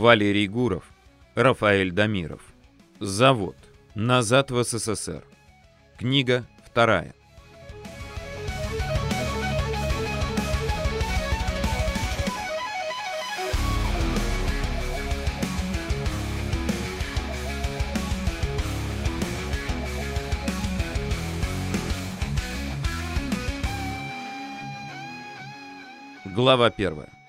Валерий Гуров. Рафаэль Дамиров. Завод. Назад в СССР. Книга вторая. Глава первая.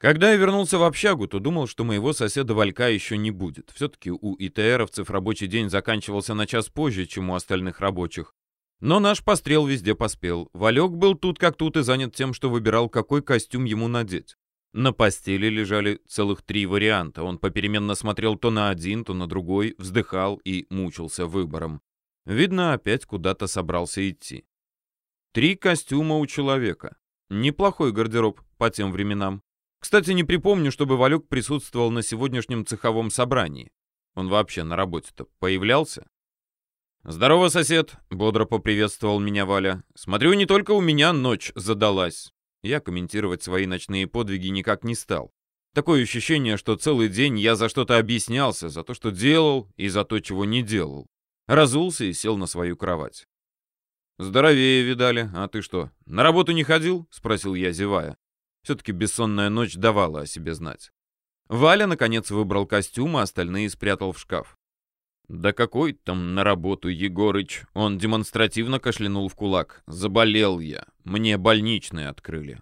Когда я вернулся в общагу, то думал, что моего соседа Валька еще не будет. Все-таки у ИТРовцев рабочий день заканчивался на час позже, чем у остальных рабочих. Но наш пострел везде поспел. Валек был тут как тут и занят тем, что выбирал, какой костюм ему надеть. На постели лежали целых три варианта. Он попеременно смотрел то на один, то на другой, вздыхал и мучился выбором. Видно, опять куда-то собрался идти. Три костюма у человека. Неплохой гардероб по тем временам. Кстати, не припомню, чтобы Валюк присутствовал на сегодняшнем цеховом собрании. Он вообще на работе-то появлялся? «Здорово, сосед!» — бодро поприветствовал меня Валя. «Смотрю, не только у меня ночь задалась». Я комментировать свои ночные подвиги никак не стал. Такое ощущение, что целый день я за что-то объяснялся, за то, что делал, и за то, чего не делал. Разулся и сел на свою кровать. «Здоровее видали. А ты что, на работу не ходил?» — спросил я, зевая. Все-таки бессонная ночь давала о себе знать. Валя, наконец, выбрал костюм, а остальные спрятал в шкаф. «Да какой там на работу, Егорыч?» Он демонстративно кашлянул в кулак. «Заболел я. Мне больничные открыли».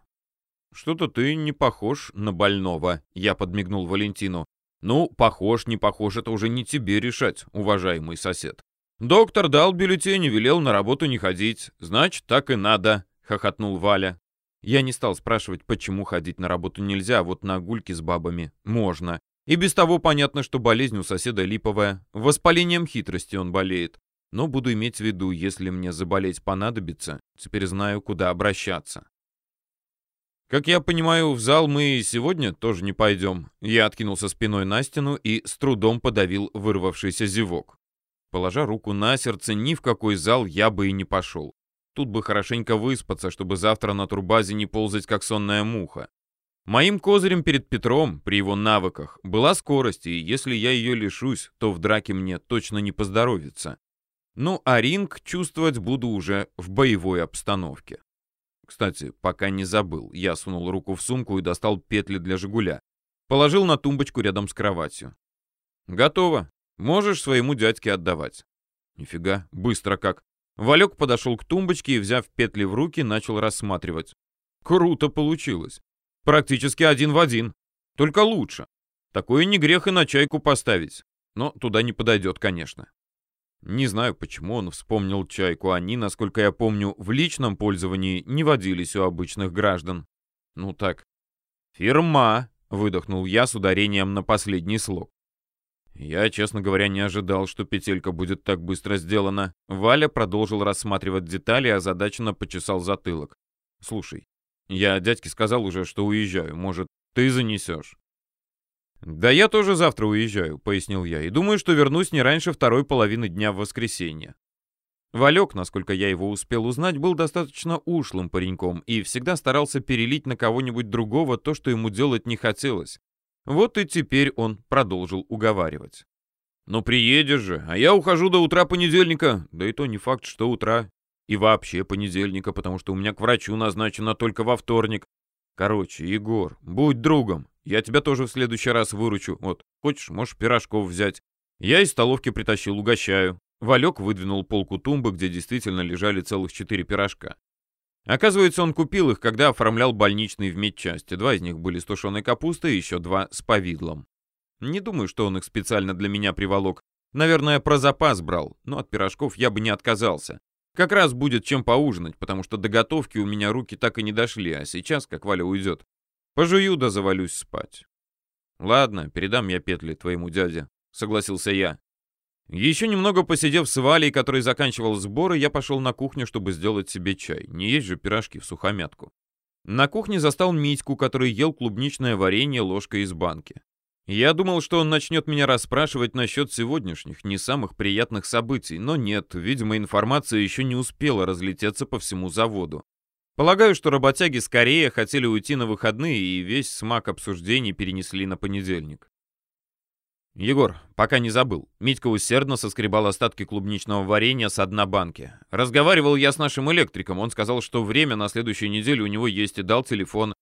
«Что-то ты не похож на больного», — я подмигнул Валентину. «Ну, похож, не похож, это уже не тебе решать, уважаемый сосед. Доктор дал бюллетень и велел на работу не ходить. Значит, так и надо», — хохотнул Валя. Я не стал спрашивать, почему ходить на работу нельзя, а вот на гульки с бабами можно. И без того понятно, что болезнь у соседа липовая. Воспалением хитрости он болеет. Но буду иметь в виду, если мне заболеть понадобится, теперь знаю, куда обращаться. Как я понимаю, в зал мы сегодня тоже не пойдем. Я откинулся спиной на стену и с трудом подавил вырвавшийся зевок. Положа руку на сердце, ни в какой зал я бы и не пошел. Тут бы хорошенько выспаться, чтобы завтра на турбазе не ползать, как сонная муха. Моим козырем перед Петром, при его навыках, была скорость, и если я ее лишусь, то в драке мне точно не поздоровится. Ну, а ринг чувствовать буду уже в боевой обстановке. Кстати, пока не забыл, я сунул руку в сумку и достал петли для «Жигуля». Положил на тумбочку рядом с кроватью. «Готово. Можешь своему дядьке отдавать». «Нифига, быстро как. Валек подошел к тумбочке и, взяв петли в руки, начал рассматривать. Круто получилось. Практически один в один. Только лучше. Такое не грех и на чайку поставить. Но туда не подойдет, конечно. Не знаю, почему он вспомнил чайку. Они, насколько я помню, в личном пользовании не водились у обычных граждан. Ну так. «Фирма», — выдохнул я с ударением на последний слог. Я, честно говоря, не ожидал, что петелька будет так быстро сделана. Валя продолжил рассматривать детали, а озадаченно почесал затылок. «Слушай, я дядьке сказал уже, что уезжаю. Может, ты занесешь?» «Да я тоже завтра уезжаю», — пояснил я, «и думаю, что вернусь не раньше второй половины дня в воскресенье». Валек, насколько я его успел узнать, был достаточно ушлым пареньком и всегда старался перелить на кого-нибудь другого то, что ему делать не хотелось. Вот и теперь он продолжил уговаривать. «Ну приедешь же, а я ухожу до утра понедельника. Да и то не факт, что утра. И вообще понедельника, потому что у меня к врачу назначено только во вторник. Короче, Егор, будь другом. Я тебя тоже в следующий раз выручу. Вот, хочешь, можешь пирожков взять. Я из столовки притащил, угощаю». Валек выдвинул полку тумбы, где действительно лежали целых четыре пирожка. Оказывается, он купил их, когда оформлял больничный в медчасти. Два из них были с тушеной капустой, еще два с повидлом. Не думаю, что он их специально для меня приволок. Наверное, про запас брал, но от пирожков я бы не отказался. Как раз будет чем поужинать, потому что до готовки у меня руки так и не дошли, а сейчас, как Валя уйдет, пожую да завалюсь спать. Ладно, передам я петли твоему дяде, согласился я. Еще немного посидев с Валей, который заканчивал сборы, я пошел на кухню, чтобы сделать себе чай. Не есть же пирожки в сухомятку. На кухне застал Митьку, который ел клубничное варенье ложкой из банки. Я думал, что он начнет меня расспрашивать насчет сегодняшних, не самых приятных событий, но нет, видимо, информация еще не успела разлететься по всему заводу. Полагаю, что работяги скорее хотели уйти на выходные и весь смак обсуждений перенесли на понедельник. «Егор, пока не забыл». Митька усердно соскребал остатки клубничного варенья с дна банки. Разговаривал я с нашим электриком. Он сказал, что время на следующую неделю у него есть и дал телефон.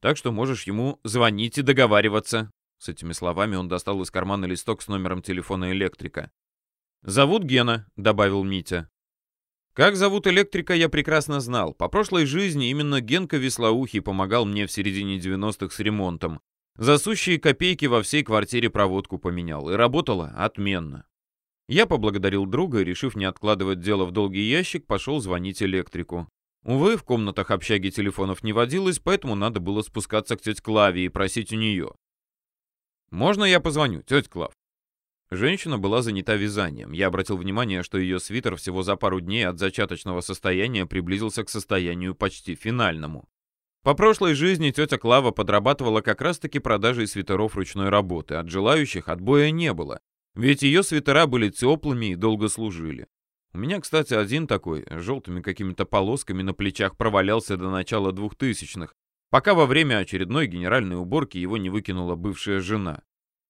Так что можешь ему звонить и договариваться. С этими словами он достал из кармана листок с номером телефона электрика. «Зовут Гена», — добавил Митя. Как зовут электрика, я прекрасно знал. По прошлой жизни именно Генка Веслоухий помогал мне в середине 90-х с ремонтом. За сущие копейки во всей квартире проводку поменял. И работало отменно. Я поблагодарил друга и, решив не откладывать дело в долгий ящик, пошел звонить электрику. Увы, в комнатах общаги телефонов не водилось, поэтому надо было спускаться к тете Клаве и просить у нее. «Можно я позвоню, тетя Клав?» Женщина была занята вязанием. Я обратил внимание, что ее свитер всего за пару дней от зачаточного состояния приблизился к состоянию почти финальному. По прошлой жизни тетя Клава подрабатывала как раз-таки продажей свитеров ручной работы. От желающих отбоя не было. Ведь ее свитера были теплыми и долго служили. У меня, кстати, один такой, с желтыми какими-то полосками на плечах провалялся до начала двухтысячных, пока во время очередной генеральной уборки его не выкинула бывшая жена.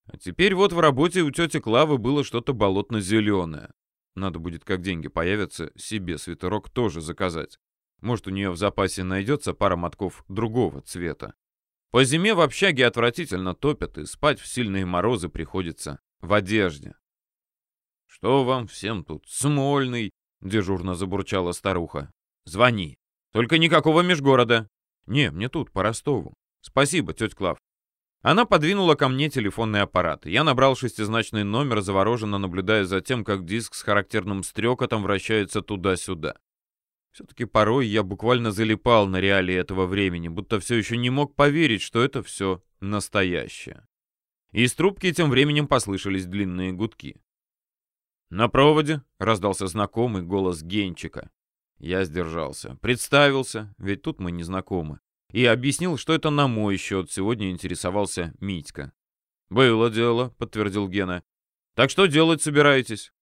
А теперь вот в работе у тети Клавы было что-то болотно-зеленое. Надо будет, как деньги появятся, себе свитерок тоже заказать. Может, у нее в запасе найдется пара мотков другого цвета. По зиме в общаге отвратительно топят, и спать в сильные морозы приходится в одежде. «Что вам всем тут, Смольный?» — дежурно забурчала старуха. «Звони. Только никакого межгорода». «Не, мне тут, по Ростову. Спасибо, тетя Клав. Она подвинула ко мне телефонный аппарат. Я набрал шестизначный номер, завороженно наблюдая за тем, как диск с характерным стрекотом вращается туда-сюда. Все-таки порой я буквально залипал на реалии этого времени, будто все еще не мог поверить, что это все настоящее. Из трубки тем временем послышались длинные гудки. «На проводе?» — раздался знакомый голос Генчика. Я сдержался. Представился, ведь тут мы не знакомы и объяснил, что это на мой счет сегодня интересовался Митька. «Было дело», — подтвердил Гена. «Так что делать собираетесь?»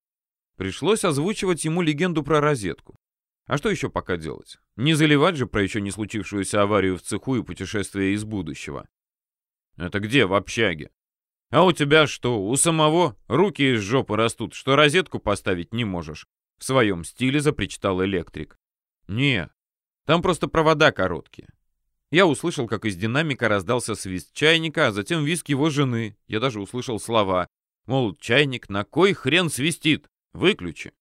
Пришлось озвучивать ему легенду про розетку. А что еще пока делать? Не заливать же про еще не случившуюся аварию в цеху и путешествие из будущего. Это где в общаге? А у тебя что, у самого руки из жопы растут, что розетку поставить не можешь? В своем стиле запричитал электрик. Не, там просто провода короткие. Я услышал, как из динамика раздался свист чайника, а затем визг его жены. Я даже услышал слова. Мол, чайник, на кой хрен свистит? Выключи.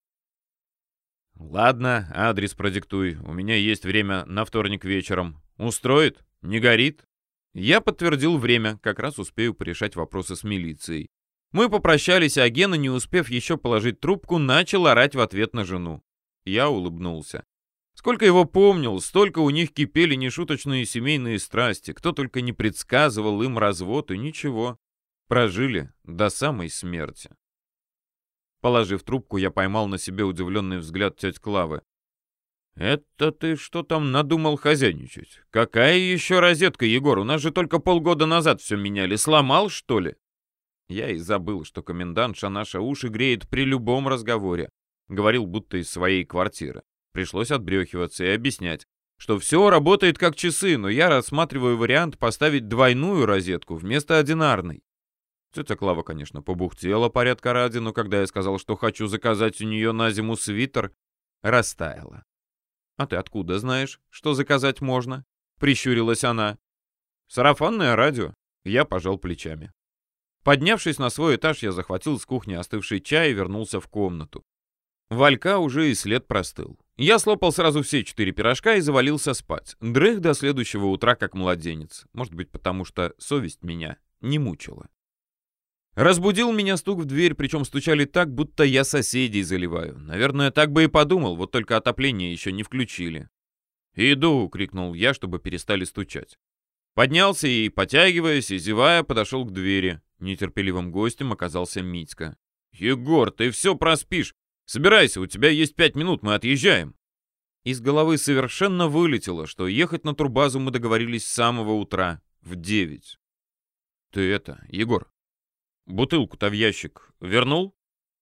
Ладно, адрес продиктуй. У меня есть время на вторник вечером. Устроит? Не горит? Я подтвердил время, как раз успею порешать вопросы с милицией. Мы попрощались, а Гена, не успев еще положить трубку, начал орать в ответ на жену. Я улыбнулся. Сколько его помнил, столько у них кипели нешуточные семейные страсти. Кто только не предсказывал им развод, и ничего. Прожили до самой смерти. Положив трубку, я поймал на себе удивленный взгляд тети Клавы. «Это ты что там надумал хозяйничать? Какая еще розетка, Егор? У нас же только полгода назад все меняли. Сломал, что ли?» Я и забыл, что комендантша наша уши греет при любом разговоре. Говорил, будто из своей квартиры. Пришлось отбрехиваться и объяснять, что все работает как часы, но я рассматриваю вариант поставить двойную розетку вместо одинарной. Тетя Клава, конечно, побухтела порядка ради, но когда я сказал, что хочу заказать у нее на зиму свитер, растаяла. «А ты откуда знаешь, что заказать можно?» — прищурилась она. «Сарафанное радио». Я пожал плечами. Поднявшись на свой этаж, я захватил с кухни остывший чай и вернулся в комнату. Валька уже и след простыл. Я слопал сразу все четыре пирожка и завалился спать. Дрых до следующего утра как младенец. Может быть, потому что совесть меня не мучила. Разбудил меня стук в дверь, причем стучали так, будто я соседей заливаю. Наверное, так бы и подумал, вот только отопление еще не включили. «Иду!» — крикнул я, чтобы перестали стучать. Поднялся и, потягиваясь и зевая, подошел к двери. Нетерпеливым гостем оказался Митька. «Егор, ты все проспишь! Собирайся, у тебя есть пять минут, мы отъезжаем. Из головы совершенно вылетело, что ехать на турбазу мы договорились с самого утра, в девять. Ты это, Егор, бутылку-то в ящик вернул?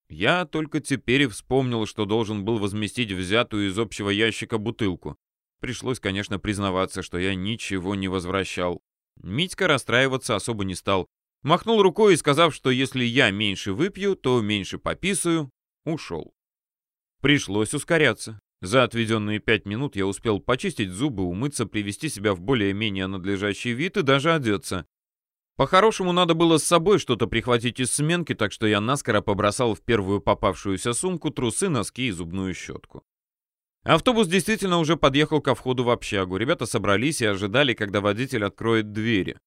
Я только теперь и вспомнил, что должен был возместить взятую из общего ящика бутылку. Пришлось, конечно, признаваться, что я ничего не возвращал. Митька расстраиваться особо не стал. Махнул рукой и, сказав, что если я меньше выпью, то меньше пописаю, ушел. Пришлось ускоряться. За отведенные пять минут я успел почистить зубы, умыться, привести себя в более-менее надлежащий вид и даже одеться. По-хорошему, надо было с собой что-то прихватить из сменки, так что я наскоро побросал в первую попавшуюся сумку трусы, носки и зубную щетку. Автобус действительно уже подъехал ко входу в общагу. Ребята собрались и ожидали, когда водитель откроет двери.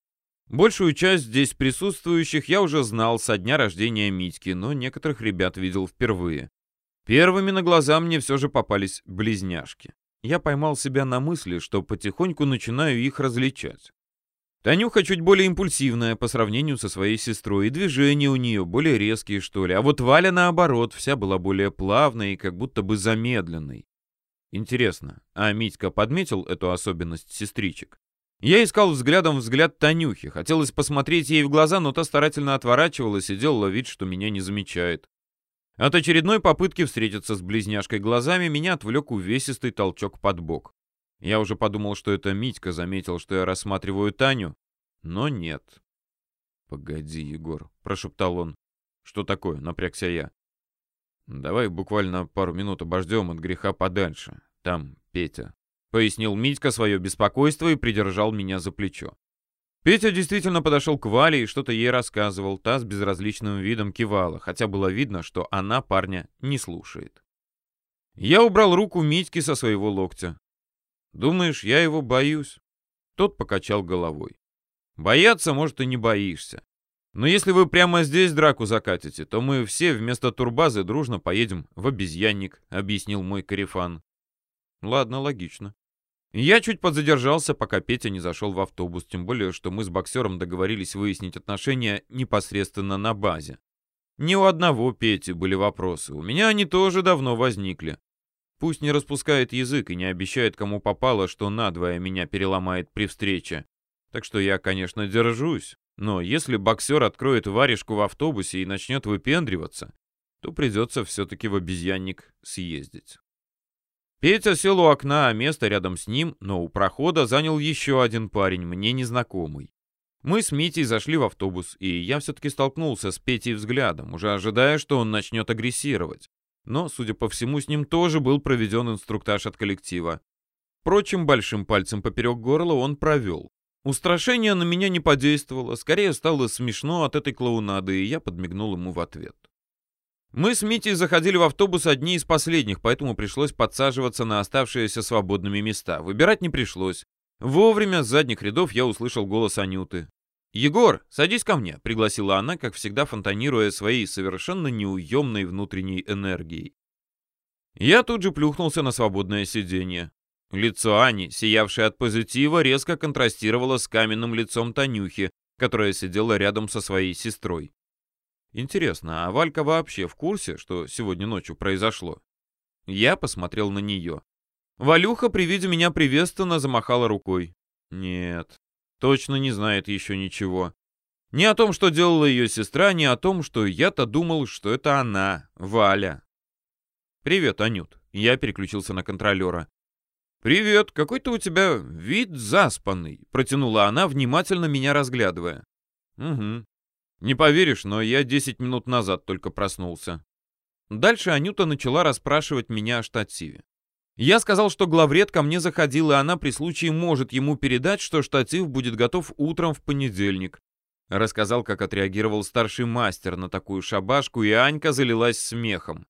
Большую часть здесь присутствующих я уже знал со дня рождения Митьки, но некоторых ребят видел впервые. Первыми на глаза мне все же попались близняшки. Я поймал себя на мысли, что потихоньку начинаю их различать. Танюха чуть более импульсивная по сравнению со своей сестрой, и движения у нее более резкие, что ли. А вот Валя, наоборот, вся была более плавной и как будто бы замедленной. Интересно, а Митька подметил эту особенность сестричек? Я искал взглядом взгляд Танюхи. Хотелось посмотреть ей в глаза, но та старательно отворачивалась и делала вид, что меня не замечает. От очередной попытки встретиться с близняшкой глазами меня отвлек увесистый толчок под бок. Я уже подумал, что это Митька заметил, что я рассматриваю Таню, но нет. «Погоди, Егор», — прошептал он. «Что такое?» — напрягся я. «Давай буквально пару минут обождем от греха подальше. Там Петя», — пояснил Митька свое беспокойство и придержал меня за плечо. Петя действительно подошел к Вале и что-то ей рассказывал. Та с безразличным видом кивала, хотя было видно, что она парня не слушает. Я убрал руку Митьки со своего локтя. «Думаешь, я его боюсь?» Тот покачал головой. «Бояться, может, и не боишься. Но если вы прямо здесь драку закатите, то мы все вместо турбазы дружно поедем в обезьянник», — объяснил мой корефан. «Ладно, логично». Я чуть подзадержался, пока Петя не зашел в автобус, тем более, что мы с боксером договорились выяснить отношения непосредственно на базе. Ни у одного Пети были вопросы, у меня они тоже давно возникли. Пусть не распускает язык и не обещает кому попало, что надвое меня переломает при встрече. Так что я, конечно, держусь, но если боксер откроет варежку в автобусе и начнет выпендриваться, то придется все-таки в обезьянник съездить. Петя сел у окна, а место рядом с ним, но у прохода занял еще один парень, мне незнакомый. Мы с Митей зашли в автобус, и я все-таки столкнулся с Петей взглядом, уже ожидая, что он начнет агрессировать. Но, судя по всему, с ним тоже был проведен инструктаж от коллектива. Впрочем, большим пальцем поперек горла он провел. Устрашение на меня не подействовало, скорее стало смешно от этой клоунады, и я подмигнул ему в ответ. Мы с Митей заходили в автобус одни из последних, поэтому пришлось подсаживаться на оставшиеся свободными места. Выбирать не пришлось. Вовремя с задних рядов я услышал голос Анюты. «Егор, садись ко мне», — пригласила она, как всегда фонтанируя своей совершенно неуемной внутренней энергией. Я тут же плюхнулся на свободное сиденье. Лицо Ани, сиявшее от позитива, резко контрастировало с каменным лицом Танюхи, которая сидела рядом со своей сестрой. Интересно, а Валька вообще в курсе, что сегодня ночью произошло? Я посмотрел на нее. Валюха при виде меня приветственно замахала рукой. Нет, точно не знает еще ничего. Ни о том, что делала ее сестра, ни о том, что я-то думал, что это она, Валя. «Привет, Анют». Я переключился на контролера. «Привет, какой-то у тебя вид заспанный», — протянула она, внимательно меня разглядывая. «Угу. Не поверишь, но я 10 минут назад только проснулся». Дальше Анюта начала расспрашивать меня о штативе. Я сказал, что главред ко мне заходил, и она при случае может ему передать, что штатив будет готов утром в понедельник. Рассказал, как отреагировал старший мастер на такую шабашку, и Анька залилась смехом.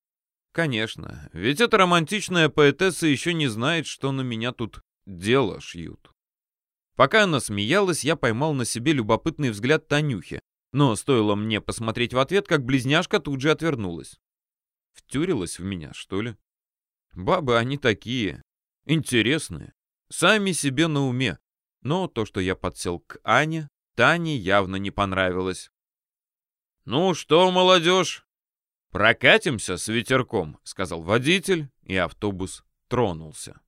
Конечно, ведь эта романтичная поэтесса еще не знает, что на меня тут дело шьют. Пока она смеялась, я поймал на себе любопытный взгляд Танюхи, но стоило мне посмотреть в ответ, как близняшка тут же отвернулась. Втюрилась в меня, что ли? Бабы они такие, интересные, сами себе на уме. Но то, что я подсел к Ане, Тане явно не понравилось. «Ну что, молодежь, «Прокатимся с ветерком», — сказал водитель, и автобус тронулся.